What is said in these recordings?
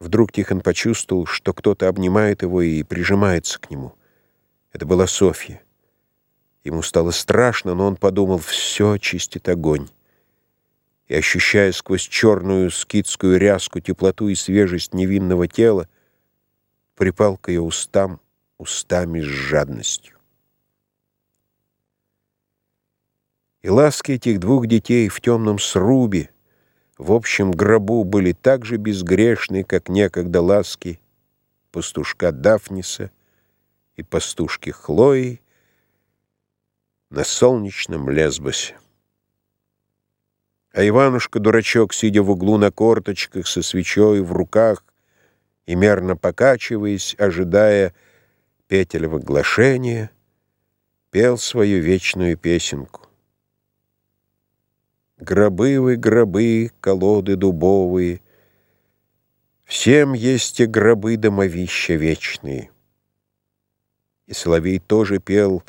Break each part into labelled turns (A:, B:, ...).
A: Вдруг Тихон почувствовал, что кто-то обнимает его и прижимается к нему. Это была Софья. Ему стало страшно, но он подумал, все очистит огонь. И, ощущая сквозь черную скидскую ряску теплоту и свежесть невинного тела, припал к ее устам устами с жадностью. И ласки этих двух детей в темном срубе, в общем гробу были так же безгрешны, как некогда ласки пастушка Дафниса и пастушки Хлои на солнечном Лесбосе. А Иванушка-дурачок, сидя в углу на корточках со свечой в руках и мерно покачиваясь, ожидая петель оглашения, пел свою вечную песенку. Гробы вы, гробы, колоды дубовые, Всем есть те гробы домовища вечные. И Соловей тоже пел,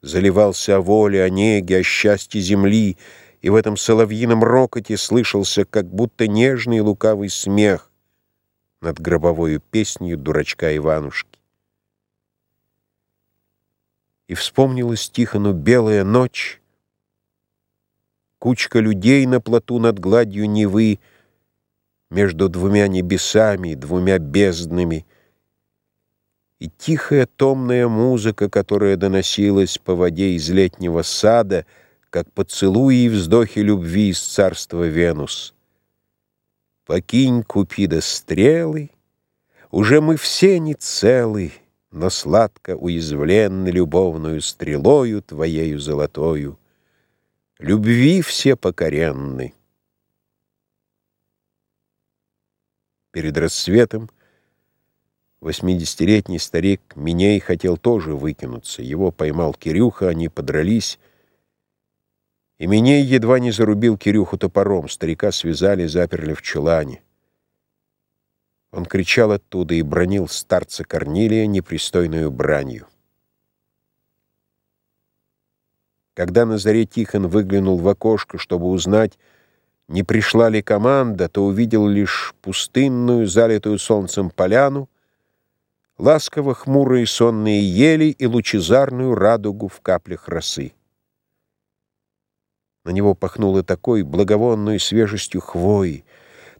A: заливался о воле, о неге, о счастье земли, и в этом соловьином рокоте слышался как будто нежный лукавый смех над гробовою песнью дурачка Иванушки. И вспомнилась Тихону белая ночь, Кучка людей на плоту над гладью Невы, Между двумя небесами, двумя безднами, И тихая томная музыка, которая доносилась по воде из летнего сада, Как поцелуи и вздохи любви из царства Венус. Покинь, Купида, стрелы, Уже мы все не целы, Но сладко уязвленны любовную стрелою Твоею золотою любви все покоренны. Перед рассветом восьмидесятилетний старик Миней хотел тоже выкинуться. Его поймал Кирюха, они подрались, и Миней едва не зарубил Кирюху топором. Старика связали, заперли в чулане. Он кричал оттуда и бронил старца Корнилия непристойную бранью. Когда на заре Тихон выглянул в окошко, чтобы узнать, не пришла ли команда, то увидел лишь пустынную, залитую солнцем поляну, ласково хмурые сонные ели и лучезарную радугу в каплях росы. На него пахнуло такой благовонной свежестью хвои,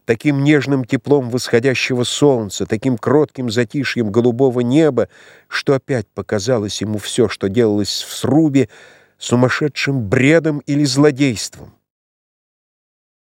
A: таким нежным теплом восходящего солнца, таким кротким затишьем голубого неба, что опять показалось ему все, что делалось в срубе, сумасшедшим бредом или злодейством.